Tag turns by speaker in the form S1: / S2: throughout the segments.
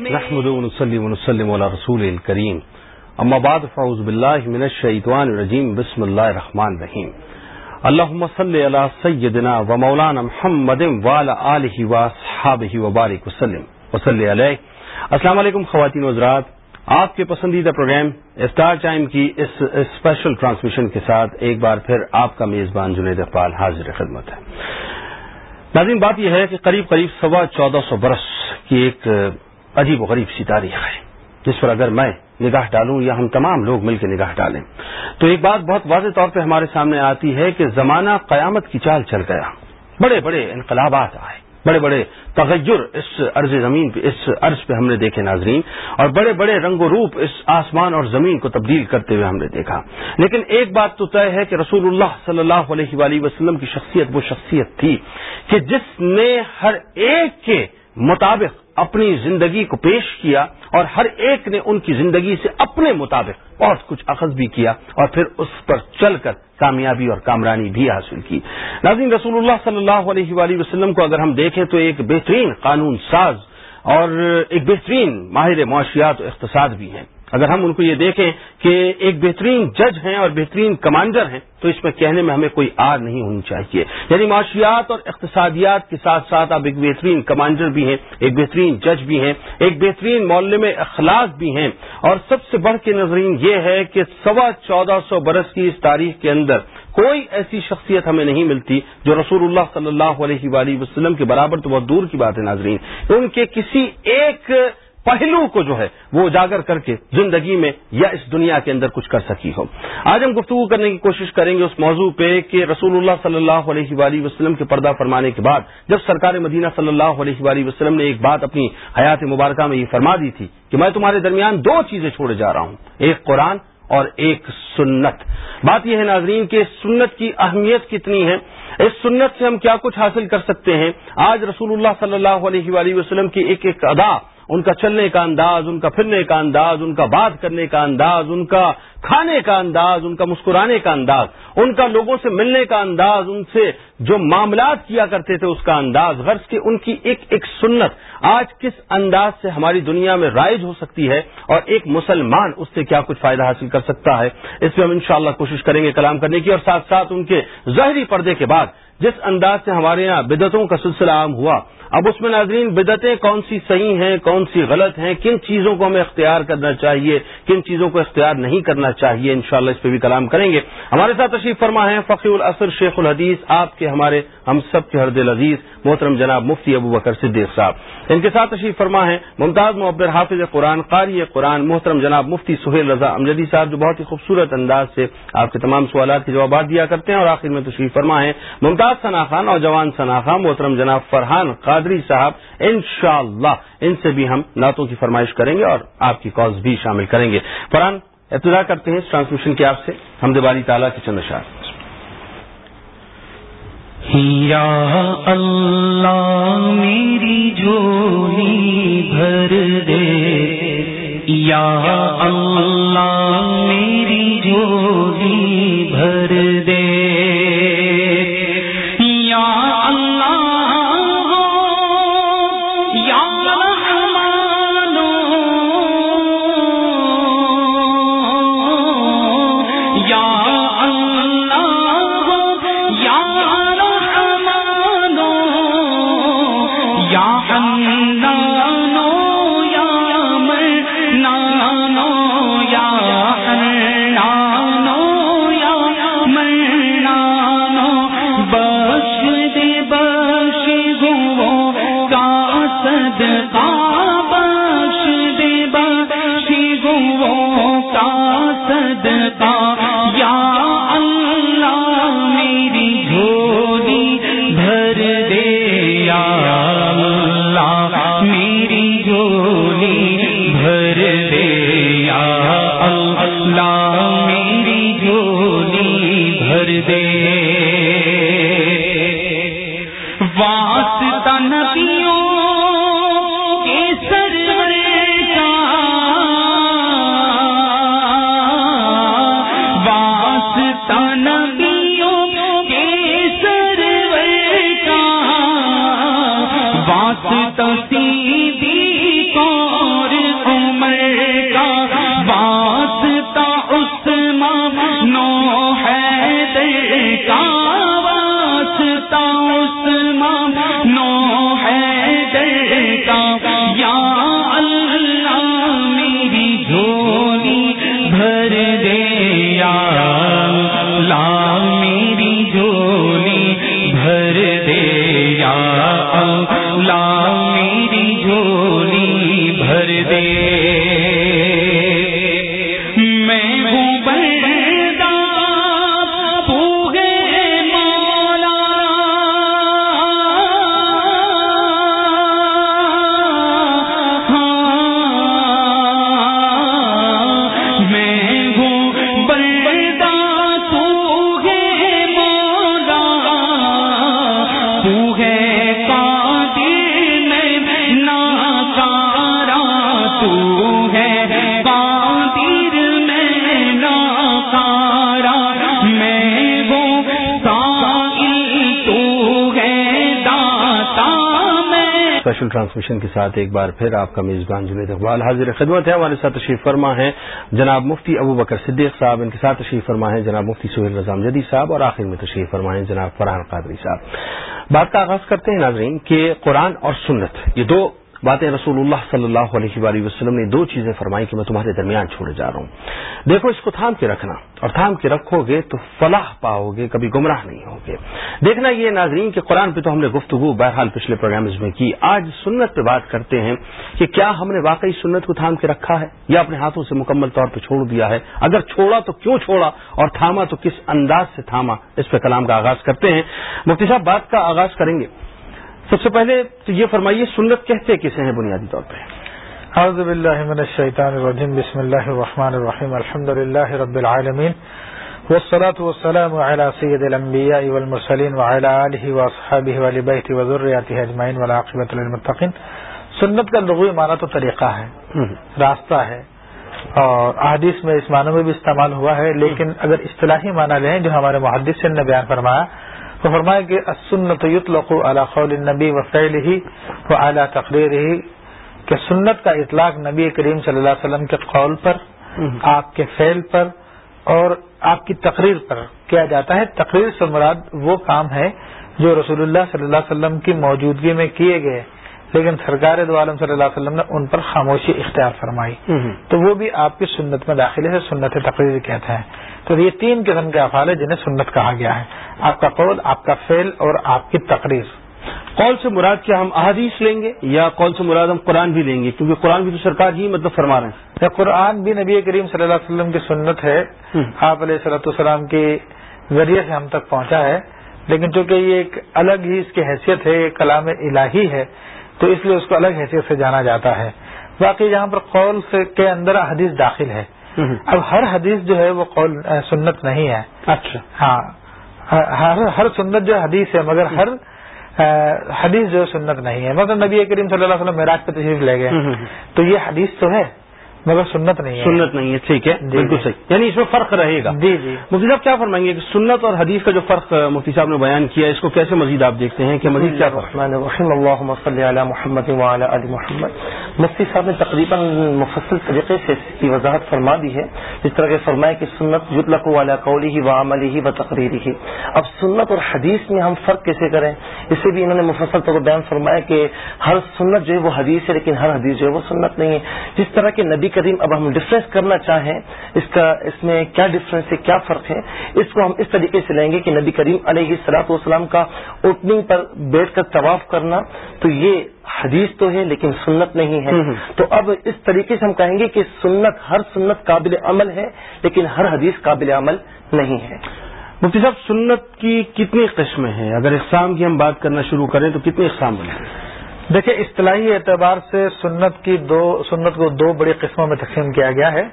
S1: نحمد ونصلي ونسلم على رسول الكريم اما بعد، فاعوذ بالله من الشيطان الرجيم بسم الله الرحمن الرحيم اللهم صل على سيدنا ومولانا محمد وعلى اله واصحابه وبارك وسلم. وصلي عليه السلام علیکم خواتین و حضرات. آپ کے پسندیدہ پروگرام اسٹار ٹائم کی اس اسپیشل ٹرانسمیشن کے ساتھ ایک بار پھر آپ کا میزبان جنید اقبال حاضر خدمت ہے۔ ناظرین، بات یہ ہے کہ قریب قریب سوا چودہ سو برس کی ایک عجیب و غریب سی تاریخ ہے، جس پر اگر میں نگاہ ڈالوں یا ہم تمام لوگ مل کے نگاہ ڈالیں۔ تو ایک بات بہت واضح طور پہ ہمارے سامنے آتی ہے کہ زمانہ قیامت کی چال چل گیا۔ بڑے بڑے انقلابات آئے، بڑے بڑے تغیر اس عرض زمین پہ، اس عرض پہ ہم نے دیکھے ناظرین، اور بڑے بڑے رنگ و روپ اس آسمان اور زمین کو تبدیل کرتے ہوئے ہم نے دیکھا۔ لیکن ایک بات تو طے ہے کہ رسول اللہ صلی اللہ علیہ وآلہ وسلم کی شخصیت وہ شخصیت تھی کہ جس نے ہر ایک کے مطابق اپنی زندگی کو پیش کیا اور ہر ایک نے ان کی زندگی سے اپنے مطابق بہت کچھ اخذ بھی کیا اور پھر اس پر چل کر کامیابی اور کامرانی بھی حاصل کی۔ ناظرین، رسول اللہ صلی اللہ علیہ وآلہ وسلم کو اگر ہم دیکھیں تو ایک بہترین قانون ساز اور ایک بہترین ماہر معاشیات و اقتصاد بھی ہیں۔ اگر ہم ان کو یہ دیکھیں کہ ایک بہترین جج ہیں اور بہترین کمانڈر ہیں، تو اس میں کہنے میں ہمیں کوئی آر نہیں ہونی چاہیے۔ یعنی معاشیات اور اقتصادیات کے ساتھ ساتھ آپ ایک بہترین کمانڈر بھی ہیں، ایک بہترین جج بھی ہیں، ایک بہترین مولم اخلاق بھی ہیں۔ اور سب سے بڑھ کے نظرین یہ ہے کہ سوا چودہ سو برس کی اس تاریخ کے اندر کوئی ایسی شخصیت ہمیں نہیں ملتی جو رسول اللہ صلی اللہ علیہ وآلہ وسلم کے برابر تو بہت دور کی بات ہے ناظرین۔ ان کے کسی ایک پہلو کو جو ہے وہ اجاگر کر کے زندگی میں یا اس دنیا کے اندر کچھ کر سکی ہو آج ہم گفتگو کرنے کی کوشش کریں گے اس موضوع پہ کہ رسول اللہ صلی اللہ علیہ وآلہ وسلم کے پردہ فرمانے کے بعد جب سرکار مدینہ صلی اللہ علیہ وآلہ وسلم نے ایک بات اپنی حیات مبارکہ میں یہ فرما دی تھی کہ میں تمہارے درمیان دو چیزیں چھوڑے جا رہا ہوں، ایک قرآن اور ایک سنت۔ بات یہ ہے ناظرین کہ سنت کی اہمیت کتنی ہے، اس سنت سے ہم کیا کچھ حاصل کر سکتے ہیں؟ آج رسول اللہ صلی اللہ علیہ وآلہ وسلم کی ایک ایک ادا ان کا چلنے کا انداز، ان کا پھرنے کا انداز، ان کا بات کرنے کا انداز، ان کا کھانے کا انداز، ان کا مسکرانے کا انداز، ان کا لوگوں سے ملنے کا انداز، ان سے جو معاملات کیا کرتے تھے اس کا انداز، غرض کی ان کی ایک ایک سنت آج کس انداز سے ہماری دنیا میں رائج ہو سکتی ہے اور ایک مسلمان اس سے کیا کچھ فائدہ حاصل کر سکتا ہے؟ اس پہ ہم انشاءاللہ کوشش کریں گے کلام کرنے کی اور ساتھ ساتھ ان کے ظاہری پردے کے بعد جس انداز سے ہمارے یہاں بدتوں کا سلسلہ عام ہوا، اب اس میں ناظرین بدتیں کون سی صحیح ہیں، کون سی غلط ہیں، کن چیزوں کو ہمیں اختیار کرنا چاہیے، کن چیزوں کو اختیار نہیں کرنا چاہیے، انشاءاللہ اس پہ بھی کلام کریں گے۔ ہمارے ساتھ تشریف فرما ہے فقی الاسر شیخ الحدیث، آپ کے ہمارے، ہم سب کے حرد العزیز محترم جناب مفتی ابو بکر صدیق صاحب۔ ان کے ساتھ تشریف فرما ہے ممتاز محبر حافظ قرآن، قاری قرآن، محترم جناب مفتی سہیل رضا امجدی صاحب، جو بہت ہی خوبصورت انداز سے آپ کے تمام سوالات کے جوابات دیا کرتے ہیں اور آخر میں تشریف فرما ہے ممتاز ثنا خان اور ثنا خان محترم جناب فرحان قادری صاحب، انشاءاللہ ان سے بھی ہم نعتوں کی فرمائش کریں گے اور آپ کی کالز بھی شامل کریں گے۔ فرحان، ابتدا کرتے ہیں اس ٹرانسمیشن کے آپ سے۔ ہم دیوالی تعالیٰ کے چند اشار
S2: یا اللہ میری جولی بھر دے۔ یا اللہ میری جولی
S1: اسپیشل ٹرانسمیشن کے ساتھ ایک بار پھر آپ کا میزبان جنید اقبال حاضر خدمت ہے، ہمارے ساتھ تشریف فرما ہے جناب مفتی ابو بکر صدیق صاحب، ان کے ساتھ تشریف فرما ہے جناب مفتی سہیل رضام جدی صاحب اور آخر میں تشریف فرما ہے جناب فرحان قادری صاحب۔ بات کا آغاز کرتے ہیں ناظرین کہ قرآن اور سنت، یہ دو باتیں رسول اللہ صلی اللہ علیہ وآلہ وسلم نے دو چیزیں فرمائی کہ میں تمہارے درمیان چھوڑے جا رہا ہوں۔ دیکھو، اس کو تھام کے رکھنا۔ اور تھام کے رکھو گے تو فلاح پاؤ گے کبھی گمراہ نہیں ہوگے۔ دیکھنا یہ ناظرین کہ قرآن پہ تو ہم نے گفتگو بہرحال پچھلے پروگرامز میں کی۔ آج سنت پہ بات کرتے ہیں کہ کیا ہم نے واقعی سنت کو تھام کے رکھا ہے یا اپنے ہاتھوں سے مکمل طور پہ چھوڑ دیا ہے۔ اگر چھوڑا تو کیوں چھوڑا اور تھاما تو کس انداز سے تھاما؟ اس پہ کلام کا آغاز کرتے ہیں۔ مفتی صاحب، بات کا آغاز کریں گے۔ سب سے پہلے تو یہ فرمائیے سنت کہتے کسے ہیں بنیادی طور پہ؟
S3: اعوذ باللہ من الشیطان الرجیم بسم اللہ الرحمن الرحیم الحمد للہ رب العالمین والصلاة والسلام على سید الانبیاء والمرسلین وعلى آلہ واصحابہ ولبیت وذریاتہ اجمعین والعاقبت للمتقین۔ سنت کا لغوی معنی تو طریقہ ہے راستہ ہے اور احادیث میں اس معنی میں بھی استعمال ہوا ہے لیکن اگر اصطلاحی معنی لیں جو ہمارے محدث نے بیان فرمایا تو فرمایا کہ سنت یطلق علی قول النبی و فعل ہی و اعلیٰ تقریر ہی کہ سنت کا اطلاق نبی کریم صلی اللہ علیہ وسلم کے قول پر آپ کے فعل پر اور آپ کی تقریر پر کیا جاتا ہے۔ تقریر سے مراد وہ کام ہے جو رسول اللہ صلی اللہ علیہ وسلم کی موجودگی میں کیے گئے لیکن سرکار دو عالم صلی اللہ علیہ وسلم نے ان پر خاموشی اختیار فرمائی۔ تو وہ بھی آپ کی سنت میں داخل ہے سنت تقریر کہتے ہیں۔ تو یہ تین قسم کے افعال ہیں جنہیں سنت کہا گیا ہے۔ آپ کا قول آپ کا فعل اور آپ کی تقریر۔
S1: قول سے مراد کیا ہم احادیث لیں گے یا قول سے مراد ہم قرآن بھی لیں گے؟ کیونکہ قرآن بھی تو سرکار ہی مطلب فرما رہے
S3: ہیں۔ قرآن بھی نبی کریم صلی اللہ علیہ وسلم کی سنت ہے۔ آپ علیہ صلاۃ السلام کے ذریعے سے ہم تک پہنچا ہے۔ لیکن چونکہ یہ ایک الگ ہی اس کی حیثیت ہے ایک کلام الہی ہے تو اس لیے اس کو الگ حیثیت سے جانا جاتا ہے۔ باقی جہاں پر قول سے کے اندر حدیث داخل ہے۔ اب ہر حدیث جو ہے وہ قول سنت نہیں ہے۔
S1: اچھا۔
S3: ہاں۔ ہر سنت جو حدیث ہے مگر ہر حدیث جو سنت نہیں ہے۔ مگر نبی کریم صلی اللہ علیہ وسلم معراج پہ تشریف لے گئے۔ تو یہ حدیث تو ہے۔ مگر سنت نہیں ہے۔
S1: سنت نہیں ہے ٹھیک ہے بالکل صحیح۔ یعنی اس میں فرق رہے گا۔
S3: جی جی۔
S1: مفتی صاحب کیا فرمائیں گے کہ سنت اور حدیث کا جو فرق مفتی صاحب نے بیان کیا اس کو کیسے مزید آپ دیکھتے ہیں کہ مزید کیا
S4: اللہ محمد علی محمد مفتی صاحب نے تقریباً مفصل طریقے سے اس کی وضاحت فرما دی ہے جس طرح کہ فرمائے کہ سنت یطلق والا قولی ہی و عملی ہی و تقریری ہی اب سنت اور حدیث میں ہم فرق کیسے کریں؟ اسے بھی انہوں نے مفصل طور پر بیان فرمایا کہ ہر سنت جو ہے وہ حدیث ہے لیکن ہر حدیث جو ہے وہ سنت نہیں ہے۔ جس طرح کہ نبی کریم اب ہم ڈفرینس کرنا چاہیں اس کا اس میں کیا ڈفرینس ہے کیا فرق ہے اس کو ہم اس طریقے سے لیں گے کہ نبی کریم علیہ سلاط والسلام کا اوپننگ پر بیٹھ کر طواف کرنا تو یہ حدیث تو ہے لیکن سنت نہیں ہے۔ تو اب اس طریقے سے ہم کہیں گے کہ سنت ہر سنت قابل عمل ہے لیکن ہر حدیث قابل عمل نہیں ہے۔
S1: مفتی صاحب سنت کی کتنی قسمیں ہیں؟ اگر اقسام کی ہم بات کرنا شروع کریں تو کتنے اقسام بنے
S3: دیکھیں اصطلاحی اعتبار سے سنت کی دو سنت کو دو بڑی قسموں میں تقسیم کیا گیا ہے۔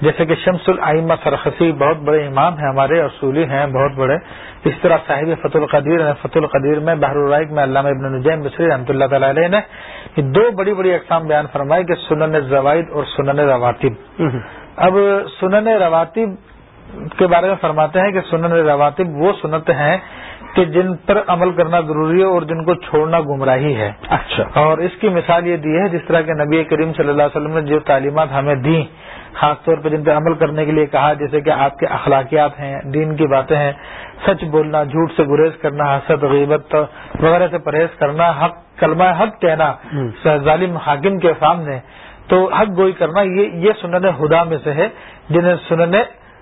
S3: جیسے کہ شمس العمہ سرخسی بہت بڑے امام ہیں ہمارے اصولی ہیں بہت بڑے۔ اس طرح صاحب فت القدیر فت القدیر میں بحر الرائق میں علامہ ابن نجیم بصری رحمۃ اللہ تعالی علیہ نے یہ دو بڑی بڑی اقسام بیان فرمائی کہ سنن زوائد اور سنن رواتب۔ اب سنن رواتب کے بارے میں فرماتے ہیں کہ سنن رواتب وہ سنت ہیں کہ جن پر عمل کرنا ضروری ہے اور جن کو چھوڑنا گمراہی ہے۔
S1: اچھا۔
S3: اور اس کی مثال یہ دی ہے جس طرح کے نبی کریم صلی اللہ علیہ وسلم نے جو تعلیمات ہمیں دی خاص طور پہ جن پہ عمل کرنے کے لیے کہا جیسے کہ آپ کے اخلاقیات ہیں دین کی باتیں ہیں سچ بولنا جھوٹ سے گریز کرنا حسد غیبت وغیرہ سے پرہیز کرنا حق کلمہ حق کہنا ظالم حاکم کے سامنے تو حق گوئی کرنا یہ سنن خدا میں سے ہے جنہیں سنن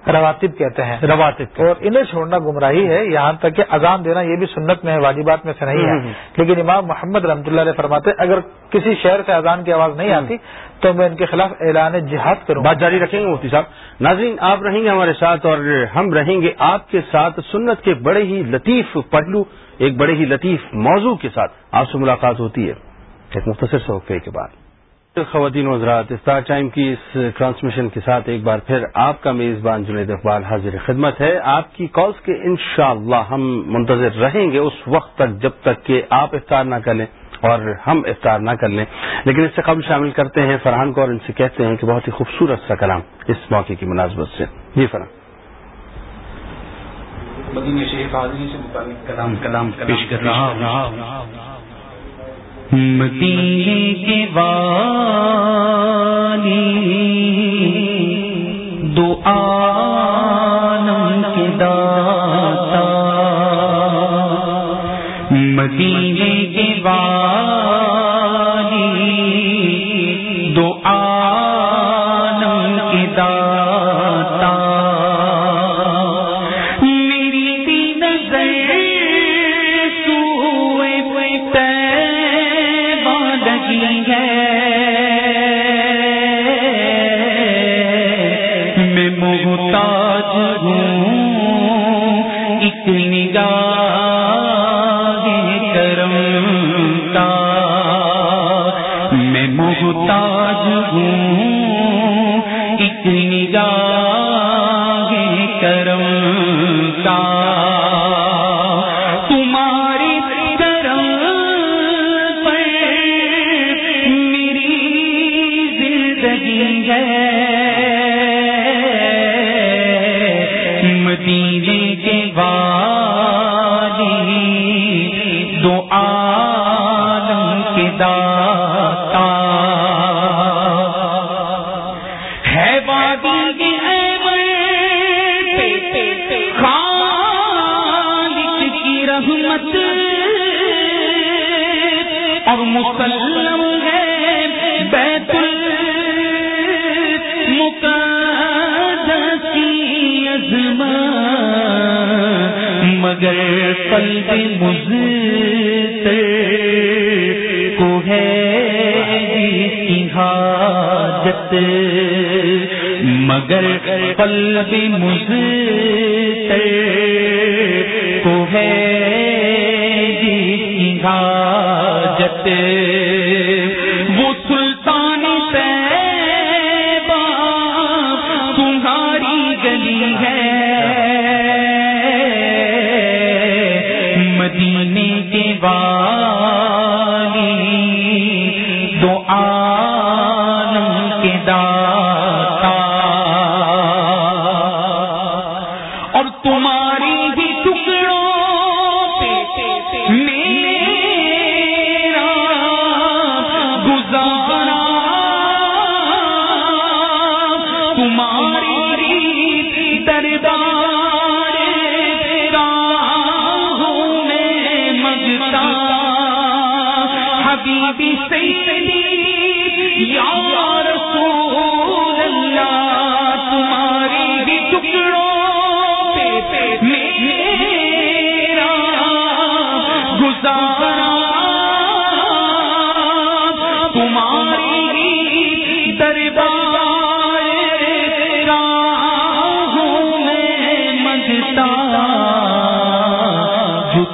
S3: رواتب کہتے ہیں۔
S1: رواتب۔
S3: اور انہیں چھوڑنا گمراہی ہے یہاں تک کہ اذان دینا یہ بھی سنت میں ہے واجبات میں سے نہیں ہے۔ لیکن امام محمد رحمۃ اللہ علیہ فرماتے اگر کسی شہر سے اذان کی آواز نہیں آتی تو میں ان کے خلاف اعلان جہاد کروں۔
S1: بات جاری رکھیں گے مفتی صاحب۔ ناظرین آپ رہیں گے ہمارے ساتھ اور ہم رہیں گے آپ کے ساتھ سنت کے بڑے ہی لطیف پہلو ایک بڑے ہی لطیف موضوع کے ساتھ۔ آپ سے ملاقات ہوتی ہے۔ ایک مختصر سے کے بعد۔ خواتین حضرات اسٹار ٹائم کی اس ٹرانسمیشن کے ساتھ ایک بار پھر آپ کا میزبان جنید اقبال حاضر خدمت ہے۔ آپ کی کالز کے انشاءاللہ ہم منتظر رہیں گے اس وقت تک جب تک کہ آپ افطار نہ کر لیں اور ہم افطار نہ کر لیں۔ لیکن اس سے قبل شامل کرتے ہیں فرحان کو اور ان سے کہتے ہیں کہ بہت ہی خوبصورت سا کلام اس موقع کی مناسبت سے۔ جی فرحان۔
S2: کلام کلام پیش کر رہا مدینے کے والی دو عالم کے داتا مدینے کے والی میں مگر قلب مزتر کو ہے حاجت مگر قلب مزتر کو ہے حاجت۔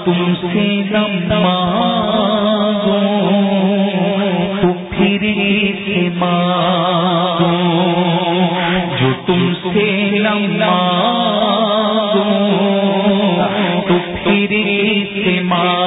S2: تم سے مانگو تو پھر سے مانگو جو تم سے مانگو تو پھر سے مانگو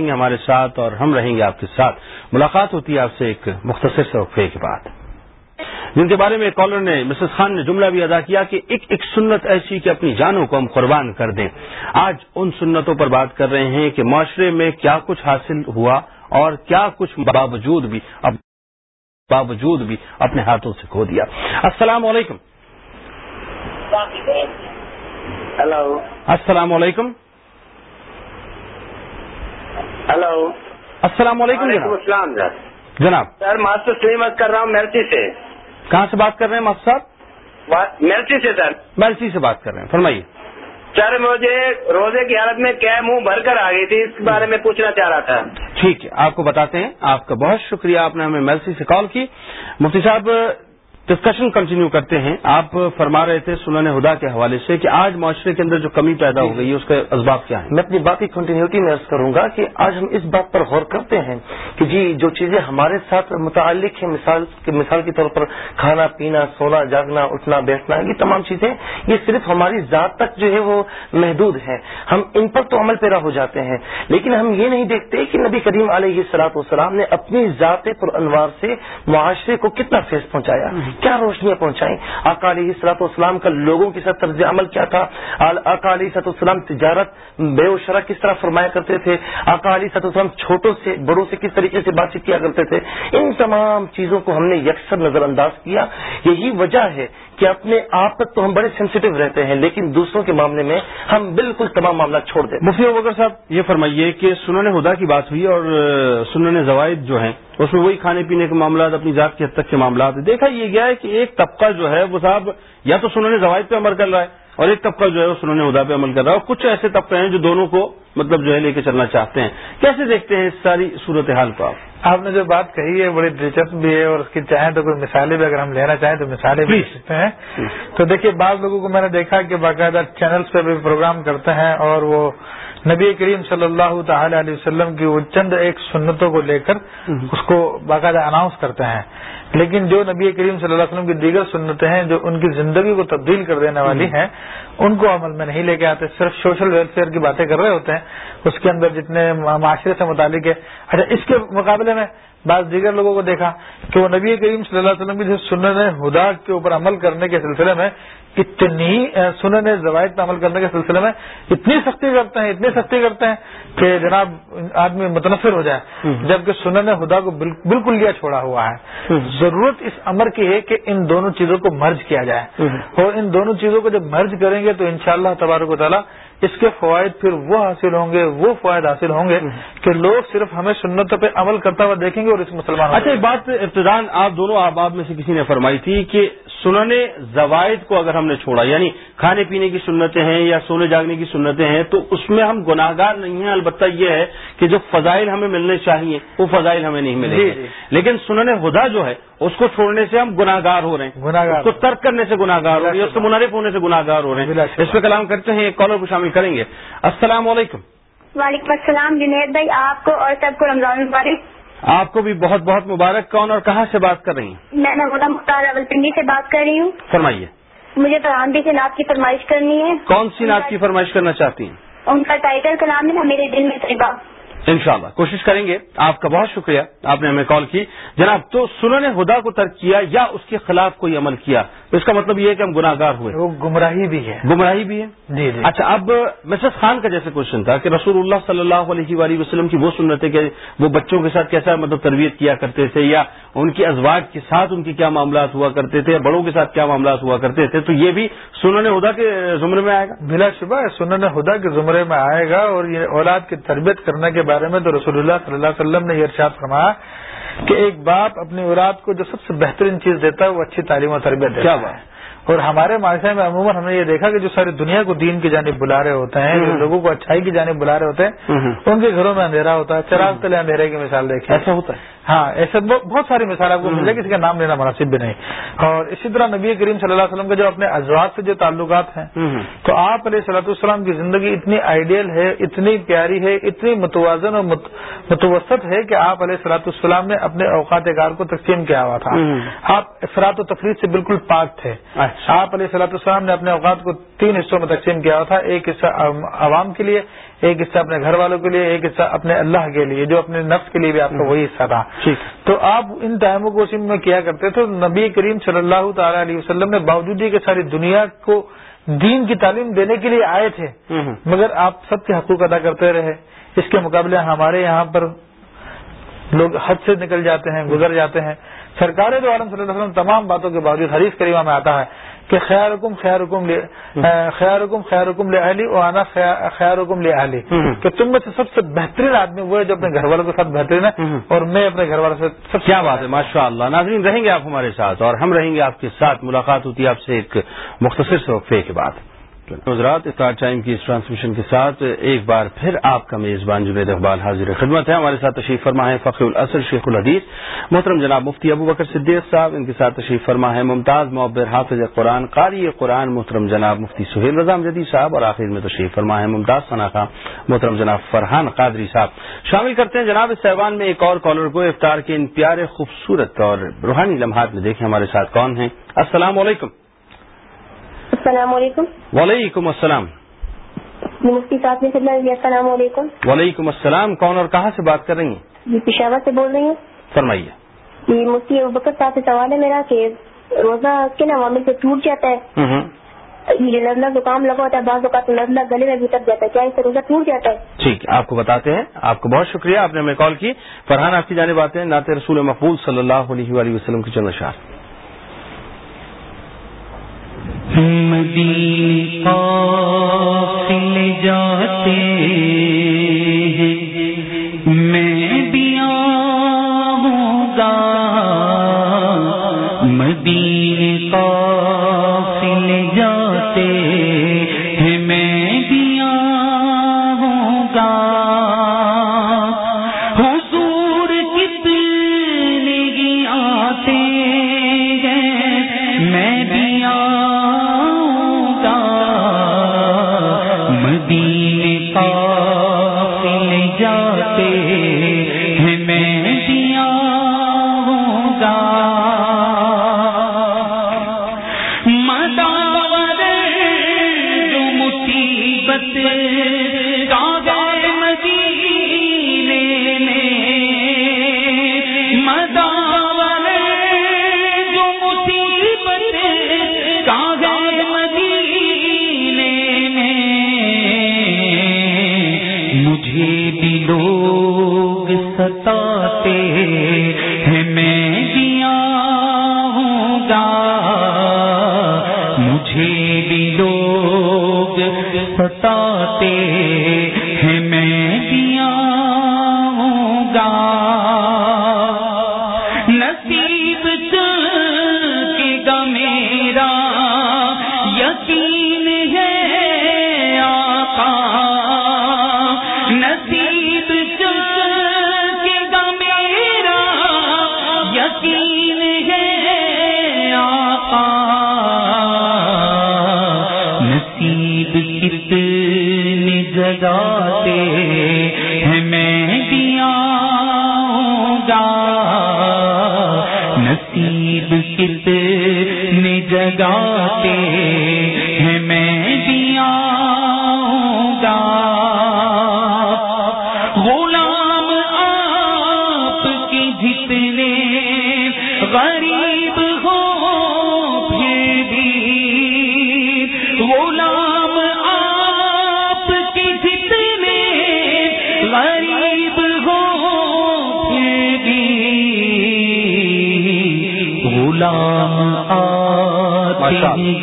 S1: رہیں گے ہمارے ساتھ اور ہم رہیں گے آپ کے ساتھ۔ ملاقات ہوتی ہے آپ سے ایک مختصر سے وقفے کے بعد۔ جن کے بارے میں کالر نے مسز خان نے جملہ بھی ادا کیا کہ ایک ایک سنت ایسی کہ اپنی جانوں کو ہم قربان کر دیں۔ آج ان سنتوں پر بات کر رہے ہیں کہ معاشرے میں کیا کچھ حاصل ہوا اور کیا کچھ باوجود بھی اب باوجود بھی اپنے ہاتھوں سے کھو دیا۔ السلام علیکم۔
S5: ہلو
S1: السلام علیکم۔
S5: ہلو
S1: السلام علیکم جناب.
S5: السلام سر
S1: جناب.
S5: سر ماسٹر سلیمت کر رہا ہوں میلچی سے.
S1: کہاں سے بات کر رہے ہیں مافت صاحب؟
S5: میلچی سے سر.
S1: میں اسی سے بات کر رہے ہیں فرمائیے.
S5: سر مجھے روزے کی حالت میں کیا منہ بھر کر آ گئی تھی اس بارے میں پوچھنا چاہ رہا تھا.
S1: ٹھیک ہے آپ کو بتاتے ہیں. آپ کا بہت شکریہ آپ نے ہمیں میلسی سے کال کی. مفتی صاحب ڈسکشن کنٹینیو کرتے ہیں۔ آپ فرما رہے تھے سنن ہدا کے حوالے سے کہ آج معاشرے کے اندر جو کمی پیدا ہو گئی ہے اس کے اسباب کیا ہیں؟
S4: میں اپنی بات کی کنٹینیوٹی میں عرض کروں گا کہ آج ہم اس بات پر غور کرتے ہیں کہ جی جو چیزیں ہمارے ساتھ متعلق ہیں مثال مثال کے طور پر کھانا پینا سونا جاگنا اٹھنا بیٹھنا یہ تمام چیزیں یہ صرف ہماری ذات تک جو ہے وہ محدود ہیں۔ ہم ان پر تو عمل پیرا ہو جاتے ہیں لیکن ہم یہ نہیں دیکھتے کہ نبی کریم علیہ سلاط والسلام نے اپنی ذات پر انوار سے معاشرے کو کتنا فیض پہنچایا۔ کیا روشنیاں پہنچائیں؟ آقا علیہ سلاط کا لوگوں کے ساتھ طرز عمل کیا تھا؟ آقا علیہ سلاط تجارت بے و شرح کس طرح فرمایا کرتے تھے؟ آقا علیہ سلاط چھوٹوں سے بڑوں سے کس طریقے سے بات چیت کیا کرتے تھے؟ ان تمام چیزوں کو ہم نے یکسر نظر انداز کیا۔ یہی وجہ ہے کہ اپنے آپ تک تو ہم بڑے سینسیٹیو رہتے ہیں، لیکن دوسروں کے معاملے میں ہم بالکل تمام معاملات چھوڑ دیتے ہیں۔
S1: مفتی ابکر صاحب، یہ فرمائیے کہ سنن ہدا کی بات ہوئی اور سنن زوائد جو ہیں، اس میں وہی کھانے پینے کے معاملات، اپنی ذات کی حد تک کے معاملات دیکھا یہ گیا ہے کہ ایک طبقہ جو ہے، وہ صاحب یا تو سنن زوائد پہ عمل کر رہا ہے اور ایک طبقہ جو ہے، وہ سنن ہدا پہ عمل کر رہا ہے۔ اور کچھ ایسے طبقے ہیں جو دونوں کو مطلب جو ہے لے کے چلنا چاہتے ہیں۔ کیسے دیکھتے ہیں اس ساری صورتحال کو آپ؟
S3: آپ نے جو بات کہی ہے بڑی دلچسپ بھی ہے اور اس کی چاہیں تو کوئی مثالیں بھی اگر ہم لینا چاہیں تو مثالیں بھی سکتے ہیں۔ تو دیکھیے بعض لوگوں کو میں نے دیکھا کہ باقاعدہ چینلز پہ بھی پروگرام کرتے ہیں اور وہ نبی کریم صلی اللہ تعالی علیہ وسلم کی وہ چند ایک سنتوں کو لے کر اس کو باقاعدہ اناؤنس کرتے ہیں۔ لیکن جو نبی کریم صلی اللہ علیہ وسلم کی دیگر سنتیں ہیں جو ان کی زندگی کو تبدیل کر دینے والی ہیں ان کو عمل میں نہیں لے کے آتے صرف سوشل ویلفیئر کی باتیں کر رہے ہوتے ہیں۔ اس کے اندر جتنے معاشرے سے متعلق ہے۔ اچھا اس کے مقابلے میں بعض دیگر لوگوں کو دیکھا کہ وہ نبی کریم صلی اللہ علیہ وسلم کی جو سنن ہدا کے اوپر عمل کرنے کے سلسلے میں اتنی سنن زوائد پہ عمل کرنے کے سلسلے میں اتنی سختی کرتے ہیں اتنی سختی کرتے ہیں کہ جناب آدمی متنفر ہو جائے۔ جبکہ سنن ہدا کو بال- بالکل لیا چھوڑا ہوا ہے۔ ضرورت اس امر کی ہے کہ ان دونوں چیزوں کو مرج کیا جائے۔ اور ان دونوں چیزوں کو جب مرج کریں گے تو انشاءاللہ تبارک و تعالیٰ اس کے فوائد پھر وہ حاصل ہوں گے وہ فوائد حاصل ہوں گے کہ لوگ صرف ہمیں سنتوں پہ عمل کرتا ہوا دیکھیں گے اور اس مسلمان
S1: اچھا ایک بات ابتدان آپ دونوں احباب میں سے کسی نے فرمائی تھی کہ سنن زوائد کو اگر ہم نے چھوڑا یعنی کھانے پینے کی سنتیں ہیں یا سونے جاگنے کی سنتیں ہیں تو اس میں ہم گناہ گار نہیں ہیں۔ البتہ یہ ہے کہ جو فضائل ہمیں ملنے چاہیے وہ فضائل ہمیں نہیں ملیں
S3: جی،
S1: گے۔
S3: جی۔
S1: لیکن سنن ہدا جو ہے اس کو چھوڑنے سے ہم گناہ گار ہو رہے ہیں۔ اس کو ترک کرنے سے گناہ گار ہو رہے ہیں اس کو منحرف ہونے سے گناہ گار ہو رہے ہیں۔ اس پہ کلام کرتے ہیں ایک کالر کو شامل کریں گے۔ السلام علیکم۔
S6: وعلیکم السلام جنید بھائی آپ کو اور سب کو رمضان مبارک
S1: آپ کو بھی بہت بہت مبارک. کون اور کہاں سے بات کر رہی ہیں؟
S6: میں نمونا مختار اول پنڈی سے بات کر رہی ہوں.
S1: فرمائیے.
S6: مجھے فرحان بھی سے نعت کی فرمائش کرنی ہے.
S1: کون سی نعت کی فرمائش کرنا چاہتی ہیں؟
S6: ان کا ٹائٹل کا نام ہے نا میرے دل میں طیبہ
S1: انشاءاللہ۔ کوشش کریں گے۔ آپ کا بہت شکریہ۔ آپ نے ہمیں کال کی۔ جناب تو سنن خدا کو ترک کیا یا اس کے خلاف کوئی عمل کیا؟ تو اس کا مطلب یہ ہے کہ ہم گناہ گار ہوئے۔
S3: وہ گمراہی بھی ہے۔
S1: گمراہی بھی ہے؟
S3: جی جی۔
S1: اچھا اب مسز خان کا جیسے کوشچن تھا کہ رسول اللہ صلی اللہ علیہ وآلہ وسلم کی وہ سنت ہے کہ وہ بچوں کے ساتھ کیسا مطلب تربیت کیا کرتے تھے یا ان کی ازواج کے ساتھ ان کے کیا معاملات ہوا کرتے تھے بڑوں کے ساتھ کیا معاملات ہوا کرتے تھے تو یہ بھی سنن خدا کے زمرے میں آئے گا؟
S3: بلا شبہ سنن خدا کے زمرے میں آئے گا اور یہ اولاد کی تربیت کرنے کے بارے میں تو رسول اللہ صلی اللہ علیہ وسلم نے یہ ارشاد فرمایا کہ ایک باپ اپنی اولاد کو جو سب سے بہترین چیز دیتا ہے وہ اچھی تعلیم و تربیت دیتا
S1: کیا
S3: ہے۔ اور ہمارے معاشرے میں عموماً ہم نے یہ دیکھا کہ جو ساری دنیا کو دین کی جانب بلا رہے ہوتے ہیں جو لوگوں کو اچھائی کی جانب بلا رہے ہوتے ہیں ان کے گھروں میں اندھیرا ہوتا ہے چراغ تلے اندھیرے کی مثال دیکھیں
S1: ایسا ہوتا ہے۔
S3: ہاں ایسے بہت ساری مثال آپ کو مل جائے کسی کا نام لینا مناسب بھی نہیں۔ اور اسی طرح نبی کریم صلی اللہ علیہ وسلم کے جو اپنے ازواج سے جو تعلقات ہیں تو آپ علیہ صلاح السلام کی زندگی اتنی آئیڈیل ہے اتنی پیاری ہے اتنی متوازن اور مت- متوسط ہے کہ آپ علیہ صلاح السلام نے اپنے اوقات کار کو تقسیم کیا ہوا تھا۔ آپ افراد و تفریح سے بالکل پاک تھے۔
S1: اچھا۔
S3: آپ علیہ صلاح السلام نے اپنے اوقات کو تین حصوں میں تقسیم کیا ہوا تھا۔ ایک حصہ عوام کے لیے ایک حصہ اپنے گھر والوں کے لیے ایک حصہ اپنے اللہ کے لیے جو اپنے نفس کے لیے بھی آپ کا وہی حصہ تھا۔ تو آپ ان ٹائموں کو اسی میں کیا کرتے تھے؟ نبی کریم صلی اللہ تعالی علیہ وسلم نے باوجود یہ کہ ساری دنیا کو دین کی تعلیم دینے کے لیے آئے تھے۔ مگر آپ سب کے حقوق ادا کرتے رہے۔ اس کے مقابلے ہمارے یہاں پر لوگ حد سے نکل جاتے ہیں گزر جاتے ہیں۔ سرکار دو عالم صلی اللہ علیہ وسلم تمام باتوں کے باوجود حریف کریمہ میں آتا ہے۔ کہ خیر حکم خیر حکم خیر حکم خیر حکم لے اہلی اور آنا خیر حکم لے اہلی. کہ تم میں سے سب سے بہترین آدمی وہ ہے جو اپنے گھر والوں کے ساتھ بہترین ہے اور میں اپنے گھر والوں سے سب
S1: کیا بات ہے ماشاء اللہ ناظرین رہیں گے آپ ہمارے ساتھ اور ہم رہیں گے آپ کے ساتھ. ملاقات ہوتی ہے آپ سے ایک مختصر سے وقفے کے بعد. حضرات، اسٹار ٹائم کی اس ٹرانسمیشن کے ساتھ ایک بار پھر آپ کا میزبان جنید اقبال حاضر خدمت ہے ہمارے ساتھ تشریف فرما ہے فخر الاسر شیخ الحدیث، محترم جناب مفتی ابو بکر صدیق صاحب، ان کے ساتھ تشریف فرما ہے ممتاز معبر حافظ قرآن، قاری قرآن محترم جناب مفتی سہیل رضام جدید صاحب، اور آخر میں تشریف فرما ہے ممتاز صناخہ محترم جناب فرحان قادری صاحب۔ شامل کرتے ہیں جناب اس سیوان میں ایک اور کالر کو، افطار کے ان پیارے خوبصورت اور روحانی لمحات میں دیکھیں ہمارے ساتھ کون ہیں۔ السلام علیکم۔
S6: السلام علیکم۔
S1: وعلیکم السلام۔
S6: مفتی صاحب نے خدمت جی السلام علیکم۔
S1: وعلیکم السلام۔ کون اور کہاں سے بات کر رہی ہیں؟
S6: جی پشاور سے بول رہی ہوں
S1: فرمائیے۔
S6: جی مفتی ابکر صاحب سے سوال ہے میرا کہ روزہ کن عوامل سے ٹوٹ جاتا ہے۔ یہ نزلہ زکام لگا ہوتا ہے بعض اوقات نزلہ گلے میں بھی اتر جاتا ہے۔ کیا اس سے روزہ ٹوٹ جاتا ہے؟
S1: ٹھیک آپ کو بتاتے ہیں۔ آپ کو بہت شکریہ آپ نے ہمیں کال کی۔ فرحان آپ کی جانب آتے ہیں نعت رسول مقبول صلی اللہ علیہ وآلہ وسلم کی چند اشعار
S2: مدین قافل جاتے ہیں۔ میں بھی آؤں گا۔ مدین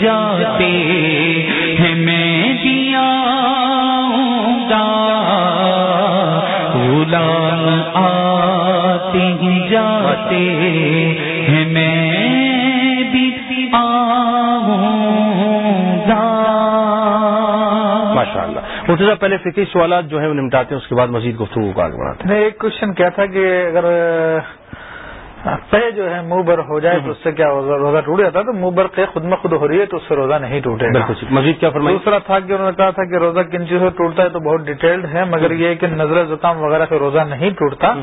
S2: جاتے ہیں میں دیا گا۔ غلام آتے ہی جاتے ہیں میں بھی
S1: ماشاء اللہ مرتضیٰ پہلے فکری سوالات جو ہیں وہ نمٹاتے ہیں اس کے بعد مزید گفتگو کو آگے بڑھاتے
S3: میں ایک کوشچن کیا تھا کہ اگر پہ جو ہے منہ بر ہو جائے تو اس سے کیا روزہ ٹوٹ جاتا ہے تو منہ بر قے خود میں خود ہو رہی ہے تو اس سے روزہ نہیں ٹوٹے
S1: بالکل۔ مزید کیا
S3: دوسرا تھا کہ انہوں نے کہا تھا کہ روزہ کن چیزوں سے ٹوٹتا ہے تو بہت ڈیٹیلڈ ہے مگر یہ کہ نظر زکام وغیرہ سے روزہ نہیں ٹوٹتا۔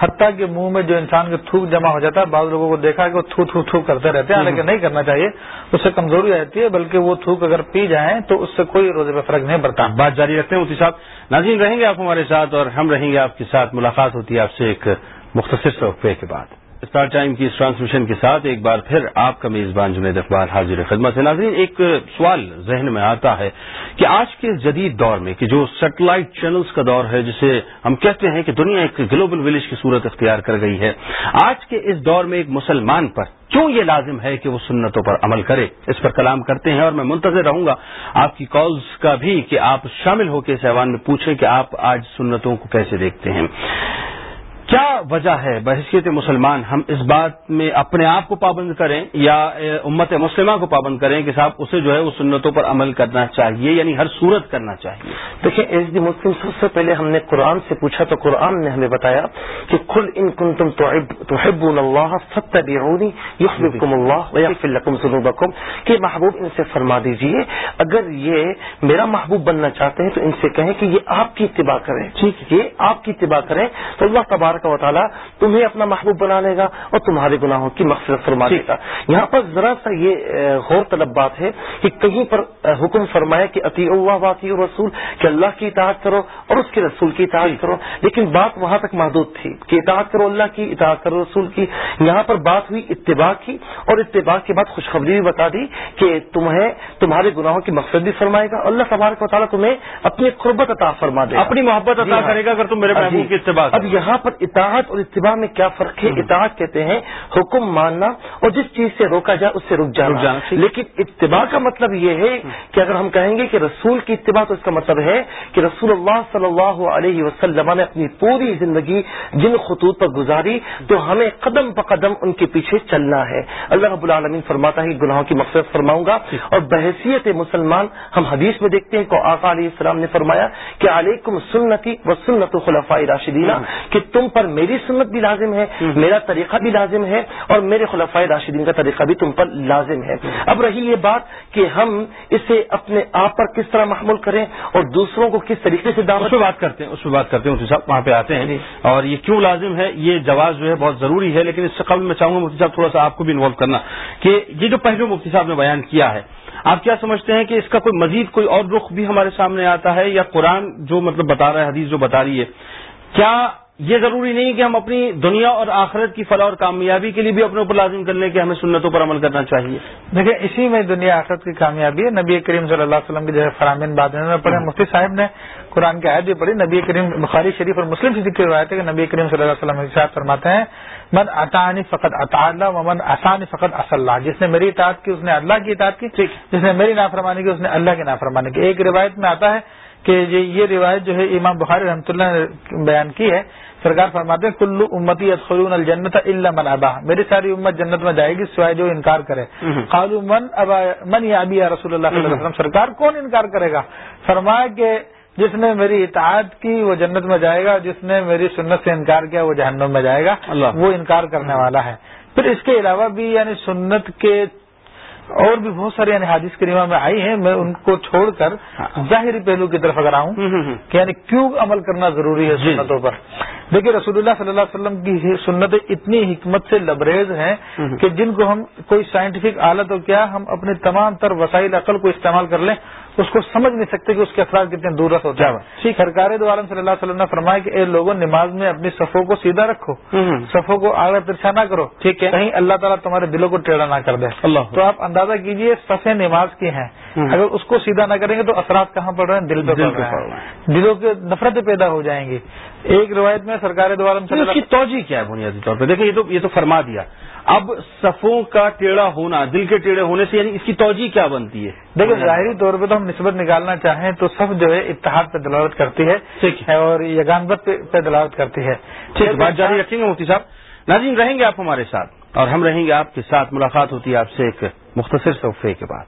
S3: حتیٰ کہ منہ میں جو انسان کے تھوک جمع ہو جاتا ہے بعض لوگوں کو دیکھا کہ وہ تھو تھو تھو کرتے رہتے ہیں حالانکہ نہیں کرنا چاہیے اس سے کمزوری آتی ہے بلکہ وہ تھوک اگر پی جائیں تو اس سے کوئی روزے پہ فرق نہیں پڑتا۔
S1: بات جاری رکھتے ہیں مفتی صاحب ناظرین رہیں گے آپ ہمارے ساتھ اور ہم رہیں گے آپ کے ساتھ ملاقات ہوتی ہے آپ سے ایک مختصر وقفے کے بعد۔ اسٹار ٹائم کی اس ٹرانسمیشن کے ساتھ ایک بار پھر آپ کا میزبان جنید اقبال حاضر خدمت ہے ناظرین، ایک سوال ذہن میں آتا ہے کہ آج کے جدید دور میں کہ جو سیٹلائٹ چینلز کا دور ہے، جسے ہم کہتے ہیں کہ دنیا ایک گلوبل ولیج کی صورت اختیار کر گئی ہے، آج کے اس دور میں ایک مسلمان پر کیوں یہ لازم ہے کہ وہ سنتوں پر عمل کرے؟ اس پر کلام کرتے ہیں اور میں منتظر رہوں گا آپ کی کالز کا بھی کہ آپ شامل ہو کے اس ایوان میں پوچھیں کہ آپ آج سنتوں کو کیسے دیکھتے ہیں۔ کیا وجہ ہے بحثیت مسلمان ہم اس بات میں اپنے آپ کو پابند کریں یا امت مسلمہ کو پابند کریں کہ صاحب اسے جو ہے وہ سنتوں پر عمل کرنا چاہیے یعنی ہر صورت کرنا چاہیے۔
S4: دیکھیں ایس ڈی مسلم سب سے پہلے ہم نے قرآن سے پوچھا تو قرآن نے ہمیں بتایا کہ کل ان کن تم توحب اللہ یحببکم اللہ ویغفر لکم ذنوبکم۔ کہ محبوب ان سے فرما دیجیے اگر یہ میرا محبوب بننا چاہتے ہیں تو ان سے کہیں کہ یہ آپ کی اتباع کریں۔ ٹھیک یہ آپ کی اتباع کریں تو اللہ تبارک و تعالیٰ تمہیں اپنا محبوب بنا لے گا اور تمہارے گناہوں کی مغفرت فرما دے گا۔ یہاں پر ذرا سا یہ غور طلب بات ہے کہ کہیں پر حکم فرمایا کہ عطی اللہ واقعی رسول کہ اللہ کی اطاعت کرو اور اس کے رسول کی اطاعت کرو۔ لیکن بات وہاں تک محدود تھی کہ اطاعت کرو اللہ کی اطاعت کرو رسول کی۔ یہاں پر بات ہوئی اتباع کی اور اتباع کے بعد خوشخبری بھی بتا دی کہ تمہیں تمہارے گناہوں کی مقصد بھی فرمائے گا۔ اللہ تبارک و تعالیٰ تمہیں اپنی قربت عطا فرما دے
S1: اپنی محبت عطا کرے گا اگر تم میرے محبوب کی اتباع
S4: اب یہاں پر اطاعت اور اتباع میں کیا فرق ہے؟ اطاعت کہتے ہیں حکم ماننا اور جس چیز سے روکا جائے اس سے رک جانا۔ لیکن اتباع کا مطلب یہ ہے کہ اگر ہم کہیں گے کہ رسول کی اتباع تو اس کا مطلب ہے کہ رسول اللہ صلی اللہ علیہ وسلم نے اپنی پوری زندگی جن خطوط پر گزاری تو ہمیں قدم بقدم ان کے پیچھے چلنا ہے۔ اللہ رب العالمین فرماتا ہے گناہوں کی مقصد فرماؤں گا۔ اور بحثیت مسلمان ہم حدیث میں دیکھتے ہیں کہ آقا علیہ السلام نے فرمایا کہ علیکم سنتی و سنت خلفاء راشدینہ کہ تم پر میری سنت بھی لازم ہے میرا طریقہ بھی لازم ہے اور میرے خلفۂ راشدین کا طریقہ بھی تم پر لازم ہے۔ اب رہی یہ بات کہ ہم اسے اپنے آپ پر کس طرح محمول کریں اور دوسروں کو کس طریقے سے
S1: دعوت بات کرتے ہیں اس پہ بات کرتے ہیں مفتی صاحب وہاں پہ آتے ہیں۔ اور یہ کیوں لازم ہے؟ یہ جواز جو ہے بہت ضروری ہے لیکن اس سے قبل میں چاہوں گا مفتی صاحب تھوڑا سا آپ کو بھی انوالو کرنا کہ یہ جو پہلو مفتی صاحب نے بیان کیا ہے آپ کیا سمجھتے ہیں کہ اس کا کوئی مزید کوئی اور رخ بھی ہمارے سامنے آتا ہے یا قرآن جو مطلب بتا رہا ہے حدیث جو بتا رہی ہے کیا یہ ضروری نہیں کہ ہم اپنی دنیا اور آخرت کی فلاح اور کامیابی کے لیے بھی اپنے اوپر لازم کر لیں کہ ہمیں سنتوں پر عمل کرنا چاہیے۔
S3: دیکھیں اسی میں دنیا آخرت کی کامیابی ہے۔ نبی کریم صلی اللہ علیہ وسلم کی جو ہے فرامین بات پڑھے مفتی صاحب نے قرآن کی آیت بھی پڑھی۔ نبی کریم بخاری شریف اور مسلم سے ذکر روایت ہے کہ نبی کریم صلی اللہ علیہ وسلم کے فرماتے ہیں من اطانی فقط اطا اللہ و من آسانی فقط اصل جس نے میری اطاعت کی اس نے اللہ کی اطاعت کی۔ جس نے میری نافرمانی کی اس نے اللہ کی نافرمانی کی۔ ایک روایت میں آتا ہے کہ یہ روایت جو ہے امام بخاری رحمۃ اللہ نے بیان کی ہے سرکار فرماتے ہیں کلو امتی اطخلون الجنت اللہ من ابا. میری ساری امت جنت میں جائے گی سوائے جو انکار کرے۔ خالو من ابا من یا ابی رسول اللہ صلی اللہ علیہ وسلم؟ سرکار کون انکار کرے گا؟ فرمایا کہ جس نے میری اطاعت کی وہ جنت میں جائے گا جس نے میری سنت سے انکار کیا وہ جہنم میں جائے گا۔ وہ انکار کرنے والا ہے۔ پھر اس کے علاوہ بھی یعنی سنت کے اور بھی بہت سارے یعنی حادث کریمہ میں آئی ہیں میں ان کو چھوڑ کر ظاہری پہلو کی طرف اگر آؤں کہ یعنی کیوں عمل کرنا ضروری ہے سنتوں پر؟ دیکھیے رسول اللہ صلی اللہ علیہ وسلم کی سنتیں اتنی حکمت سے لبریز ہیں کہ جن کو ہم کوئی سائنٹیفک آلت ہو کیا ہم اپنے تمام تر وسائل عقل کو استعمال کر لیں؟ اس کو سمجھ نہیں سکتے کہ اس کے اثرات کتنے دور رس ہوتے ہیں۔ سرکار دو عالم صلی اللہ علیہ وسلم نے فرمایا کہ اے لوگوں نماز میں اپنی صفوں کو سیدھا رکھو۔ صفوں کو آگے ترچھا نہ کرو۔ ٹھیک ہے۔ کہیں اللہ تعالیٰ تمہارے دلوں کو ٹیڑھا نہ کر دے۔ اللہ۔ تو آپ اندازہ کیجیے صفیں نماز کی ہیں۔ اگر اس کو سیدھا نہ کریں گے تو اثرات کہاں پڑ رہے ہیں؟ دل پہ پڑ رہے ہیں۔ دلوں کے نفرتیں پیدا ہو جائیں گی۔ ایک روایت میں سرکار دو عالم
S1: کی توجہ کیا ہے بنیادی طور پہ؟ دیکھیں یہ تو فرما دیا۔ اب صفوں کا ٹیڑھا ہونا دل کے ٹیڑھے ہونے سے یعنی اس کی توجہ کیا بنتی ہے؟
S3: دیکھیں ظاہری طور پہ تو ہم نسبت نکالنا چاہیں تو صف جو ہے اتحاد پہ دلالت کرتی ہے
S1: ٹھیک
S3: اور یگانبت پہ دلالت کرتی ہے۔
S1: ٹھیک ہے بات جاری رکھیں گے مفتی صاحب۔ ناظرین رہیں گے آپ ہمارے ساتھ؟ اور ہم رہیں گے آپ کے ساتھ۔ ملاقات ہوتی ہے آپ سے ایک مختصر صوفے کے بعد۔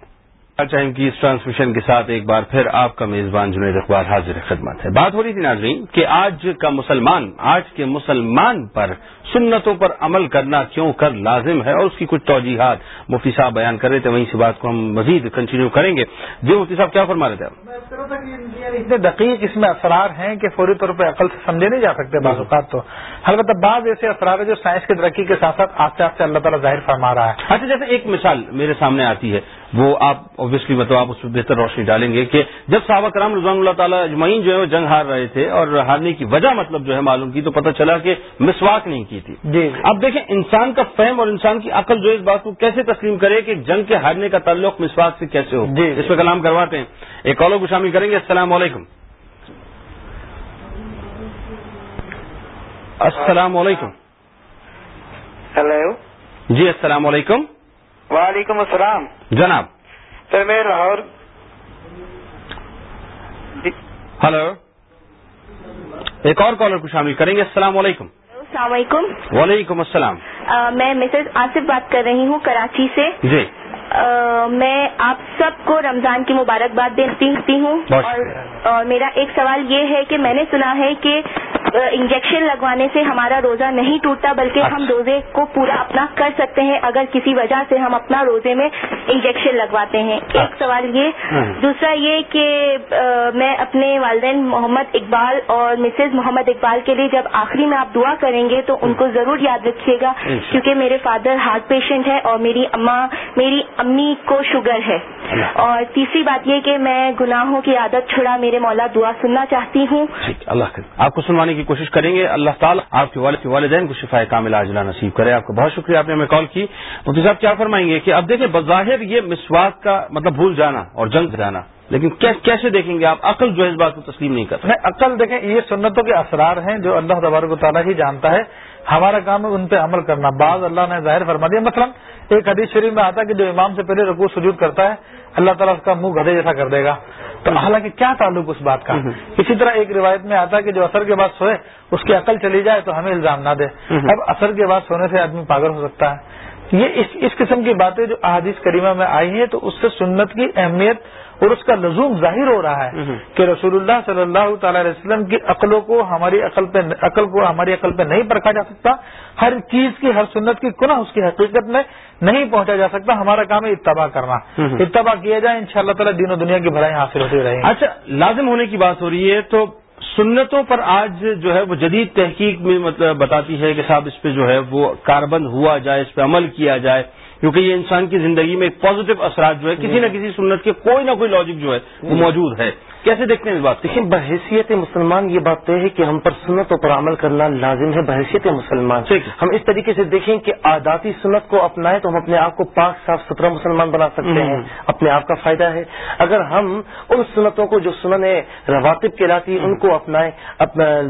S1: ٹائم کی اس ٹرانسمیشن کے ساتھ ایک بار پھر آپ کا میزبان جنید اخبار حاضر خدمت ہے۔ بات ہو رہی تھی ناظرین کہ آج کا مسلمان آج کے مسلمان پر سنتوں پر عمل کرنا کیوں کر لازم ہے اور اس کی کچھ توجیحات مفتی صاحب بیان کر رہے تھے وہیں سے بات کو ہم مزید کنٹینیو کریں گے۔ جی مفتی صاحب کیا فرما رہے تھے آپ؟
S3: اتنے دقیق اس میں اثرار ہیں کہ فوری طور پہ عقل سے سمجھے نہیں جا سکتے بعض اوقات تو۔ البتہ بعض ایسے اثرار ہیں جو سائنس کی ترقی کے ساتھ ساتھ آستے آستے اللہ تعالیٰ ظاہر فرما رہا ہے۔
S1: اچھا جیسے ایک مثال میرے سامنے آتی ہے۔ وہ آپ اوبیسلی مطلب آپ اس پہ بہتر روشنی ڈالیں گے کہ جب صحابہ کرام رضوان اللہ تعالیٰ اجمعین جو ہے وہ جنگ ہار رہے تھے اور ہارنے کی وجہ مطلب جو ہے معلوم کی تو پتہ چلا کہ مسواک نہیں کی تھی۔
S3: جی
S1: اب دیکھیں انسان کا فہم اور انسان کی عقل جو اس بات کو کیسے تسلیم کرے کہ جنگ کے ہارنے کا تعلق مسواک سے کیسے ہو۔
S3: جی۔
S1: اس پہ کلام کرواتے ہیں۔ ایک کالوں کو شامل کریں گے۔ السلام علیکم۔ السلام علیکم۔
S5: ہلو۔
S1: جی السلام علیکم۔
S5: وعلیکم السلام۔
S1: جناب۔
S5: سر میں لاہور۔
S1: ہلو۔ ایک اور کالر کو شامل کریں گے۔ السلام علیکم۔
S6: السلام علیکم۔
S1: وعلیکم السلام۔
S6: میں مسز آصف بات کر رہی ہوں کراچی سے۔
S1: جی۔
S6: میں آپ سب کو رمضان کی مبارکباد دیتی ہوں۔ اور میرا ایک سوال یہ ہے کہ میں نے سنا ہے کہ انجیکشن لگوانے سے ہمارا روزہ نہیں ٹوٹتا بلکہ ہم
S1: اچھا۔
S6: روزے کو پورا اپنا کر سکتے ہیں اگر کسی وجہ سے ہم اپنا روزے میں انجیکشن لگواتے ہیں۔ ایک
S1: اچھا۔
S6: سوال یہ۔ دوسرا یہ کہ میں اپنے والدین محمد اقبال اور مسز محمد اقبال کے لیے جب آخری میں آپ دعا کریں گے تو ان کو ضرور یاد رکھیے گا کیونکہ میرے فادر ہارٹ پیشنٹ ہے اور میری اماں میری امی کو شوگر ہے۔ اور تیسری بات یہ کہ میں گناہوں کی عادت چھڑا میرے مولا دعا سننا چاہتی ہوں۔
S1: اللہ آپ کو سنوانے کی کوشش کریں گے۔ اللہ تعالیٰ آپ کے والد کے والدین کو شفا کامل عاجلہ نصیب کرے۔ آپ کو بہت شکریہ، آپ نے ہمیں کال کی۔ مفتی صاحب، کیا فرمائیں گے کہ اب دیکھیں، بظاہر یہ مسواک کا مطلب بھول جانا اور جنگ جانا، لیکن کیسے دیکھیں گے آپ؟ عقل جو ہے اس بات کو تسلیم نہیں کرتا
S3: نہیں، عقل دیکھیں، یہ سنتوں کے اثرار ہیں جو اللہ تبارک و تعالیٰ ہی جانتا ہے۔ ہمارا کام ہے ان پہ عمل کرنا۔ بعض اللہ نے ظاہر فرما دیا، مثلا ایک حدیث شریف میں آتا ہے کہ جو امام سے پہلے رکوع سجود کرتا ہے، اللہ تعالیٰ اس کا منہ گدے جیسا کر دے گا۔ تو حالانکہ کیا تعلق اس بات کا؟ اسی طرح ایک روایت میں آتا ہے کہ جو اثر کے بعد سوئے اس کی عقل چلی جائے تو ہمیں الزام نہ دے۔ اب اثر کے بعد سونے سے آدمی پاگل ہو سکتا ہے۔ یہ اس اس قسم کی باتیں جو احادیث کریمہ میں آئی ہیں تو اس سے سنت کی اہمیت اور اس کا لزوم ظاہر ہو رہا ہے کہ رسول اللہ صلی اللہ تعالی علیہ وسلم کی عقلوں کو ہماری عقل پہ عقل کو ہماری عقل پہ نہیں پرکھا جا سکتا۔ ہر چیز کی ہر سنت کی کنہ اس کی حقیقت میں نہیں پہنچا جا سکتا۔ ہمارا کام ہے اتباع کرنا۔ اتباع کیا جائے ان شاء اللہ تعالیٰ دین و دنیا کی بھلائی حاصل ہوتی رہے
S1: اچھا لازم ہونے کی بات ہو رہی ہے تو سنتوں پر آج جو ہے وہ جدید تحقیق میں مطلب بتاتی ہے کہ صاحب اس پہ جو ہے وہ کاربند ہوا جائے اس پہ عمل کیا جائے۔ کیونکہ یہ انسان کی زندگی میں ایک پازیٹو اثرات جو ہے کسی نہ کسی سنت کے کوئی نہ کوئی لاجک جو ہے وہ موجود ہے۔ کیسے دیکھتے ہیں اس بات
S4: دیکھیں بحیثیت مسلمان یہ بات طے ہے کہ ہم پر سنتوں پر عمل کرنا لازم ہے بحیثیت مسلمان۔ ہم اس طریقے سے دیکھیں کہ عاداتی سنت کو اپنائیں تو ہم اپنے آپ کو پاک صاف ستھرا مسلمان بنا سکتے ہیں۔ اپنے آپ کا فائدہ ہے۔ اگر ہم ان سنتوں کو جو سنن رواتب کہلاتی ان کو اپنائیں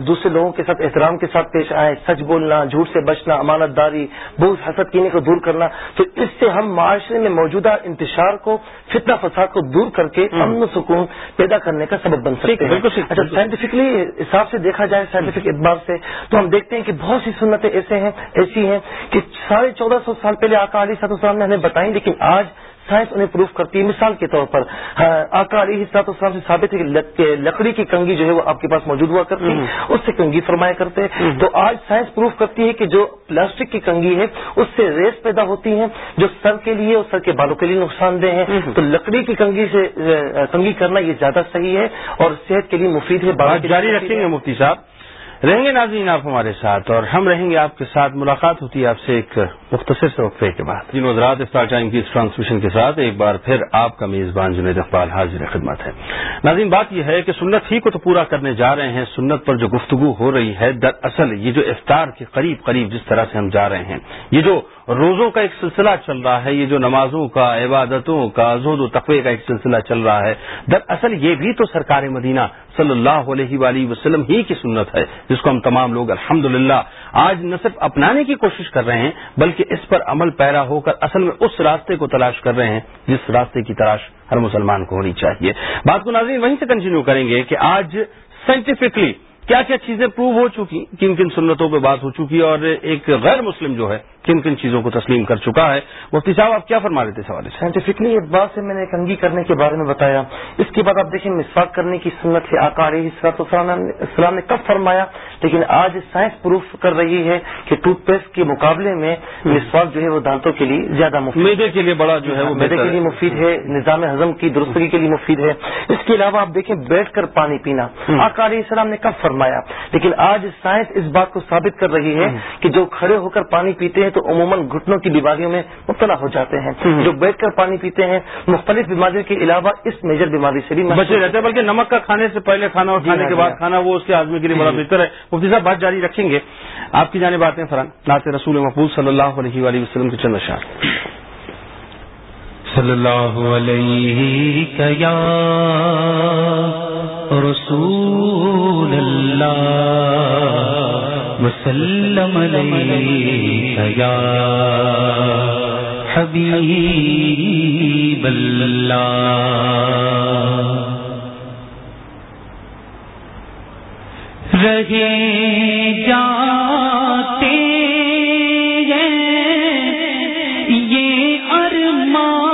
S4: دوسرے لوگوں کے ساتھ احترام کے ساتھ پیش آئیں سچ بولنا جھوٹ سے بچنا امانت داری بوجھ حسد کینے کو دور کرنا تو اس سے ہم معاشرے میں موجودہ انتشار کو فتنہ فساد کو دور کر کے امن سکون پیدا کرنے کا سبب بن سکتے ہیں۔ اچھا سائنٹیفکلی حساب سے دیکھا جائے سائنٹیفک اعتبار سے تو ہم دیکھتے ہیں کہ بہت سی سنتیں ایسے ہیں ایسی ہیں کہ ساڑھے چودہ سو سال پہلے آقا علی صاحب السلام نے ہمیں بتائیں لیکن آج سائنس انہیں پروف کرتی ہے مثال کے طور پر آقا علی حساب السلام سے ثابت ہے کہ لکڑی کی کنگھی جو ہے وہ آپ کے پاس موجود ہوا کرتی ہے اس سے کنگھی فرمایا کرتے ہیں۔ تو آج سائنس پروف کرتی ہے کہ جو پلاسٹک کی کنگھی ہے اس سے ریس پیدا ہوتی ہیں جو سر کے لیے اور سر کے بالوں کے لیے نقصان دہ ہے تو لکڑی کی کنگھی سے کنگھی کرنا یہ زیادہ صحیح ہے اور صحت کے لیے مفید ہے
S1: جاری رکھیں گے مفتی صاحب۔ رہیں گے ناظرین آپ ہمارے ساتھ اور ہم رہیں گے آپ کے ساتھ۔ ملاقات ہوتی ہے آپ سے ایک مختصر سے وقفے کے بعد۔ جن وزرات افطار ٹائم کی اس ٹرانسمیشن کے ساتھ ایک بار پھر آپ کا میزبان جنید اقبال حاضر خدمت ہے۔ ناظرین، بات یہ ہے کہ سنت ہی کو تو پورا کرنے جا رہے ہیں۔ سنت پر جو گفتگو ہو رہی ہے، دراصل یہ جو افطار کے قریب قریب جس طرح سے ہم جا رہے ہیں، یہ جو روزوں کا ایک سلسلہ چل رہا ہے، یہ جو نمازوں کا، عبادتوں کا زود و تقوی کا ایک سلسلہ چل رہا ہے، دراصل یہ بھی تو سرکار مدینہ صلی اللہ علیہ وآلہ وسلم ہی کی سنت ہے، جس کو ہم تمام لوگ الحمد آج نہ صرف اپنانے کی کوشش کر رہے ہیں، بلکہ اس پر عمل پیرا ہو کر اصل میں اس راستے کو تلاش کر رہے ہیں، جس راستے کی تلاش ہر مسلمان کو ہونی چاہیے۔ بات کو ناظرین وہیں سے کنٹینیو کریں گے کہ آج سائنٹیفکلی کیا کیا چیزیں پروو ہو چکی، کن کن سنتوں پہ بات ہو چکی اور ایک غیر مسلم جو ہے کن کن چیزوں کو تسلیم کر چکا ہے۔ مفتی صاحب آپ کیا فرما رہے تھے سوال
S4: سائنٹیفکلی ایک بات سے میں نے کنگی کرنے کے بارے میں بتایا اس کے بعد آپ دیکھیں مسواک کرنے کی سنت ہے آکار السلام نے کب فرمایا لیکن آج سائنس پروف کر رہی ہے کہ ٹوتھ پیسٹ کے مقابلے میں مسواک جو ہے وہ دانتوں کے لیے زیادہ مفید
S1: میدے کے لیے بڑا جو ہے وہ
S4: میدے کے لیے مفید ہے نظام ہضم کی درستگی کے لیے مفید ہے۔ اس کے علاوہ آپ دیکھیں بیٹھ کر پانی پینا۔ آکار السلام نے کب فرمایا؟ لیکن آج سائنس اس بات کو ثابت کر رہی ہے کہ جو کھڑے ہو کر پانی پیتے ہیں تو عموماً گھٹنوں کی بیماریوں میں مبتلا ہو جاتے ہیں۔ جو بیٹھ کر پانی پیتے ہیں مختلف بیماریوں کے علاوہ اس میجر بیماری سے بھی
S1: بچے رہتے ہیں بلکہ نمک کا کھانے سے پہلے کھانا اور کھانے کے بعد کھانا وہ اس کے آدمی کے لیے بڑا بہتر ہے۔ مفتی صاحب بات جاری رکھیں گے۔ آپ کی جانے باتیں فرحان۔ ناط رسول محفوظ صلی اللہ علیہ وآلہ وسلم کے چند اشار
S2: صلی اللہ علیہ یا رسول اللہ۔ وسلم علیہ یا حبیب اللہ۔ رہے جاتے ہیں یہ ارمان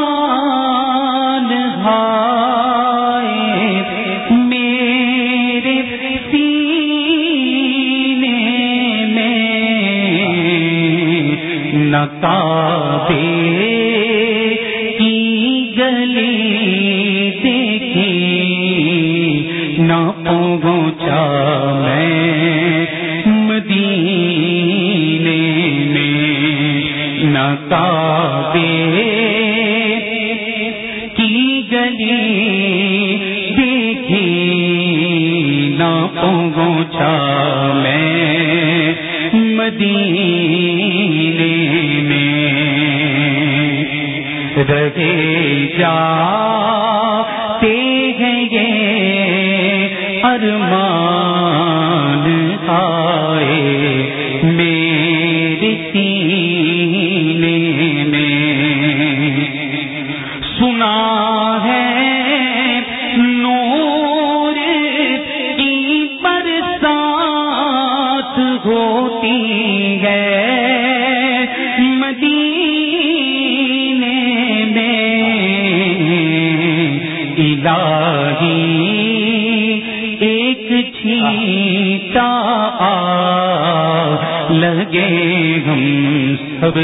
S2: نقابے کی گلی دیکھی نہ پہنچا میں مدینے میں نہ کعبے کی گلی دیکھی نہ پہنچا میں مدینے زندگی جاتے ہم سب